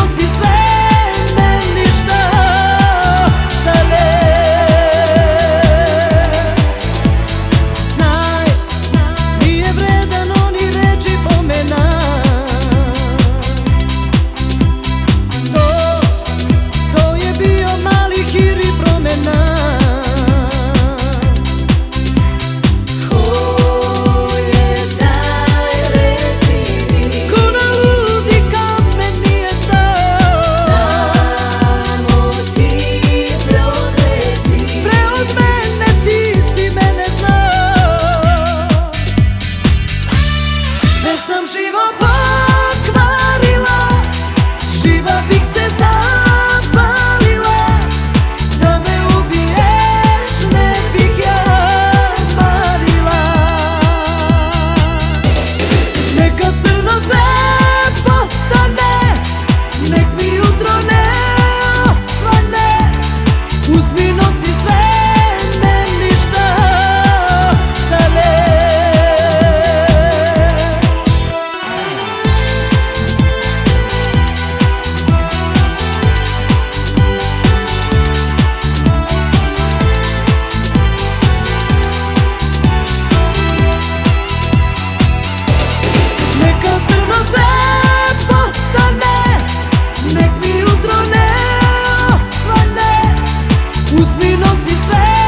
nos dizer. se.